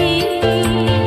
你。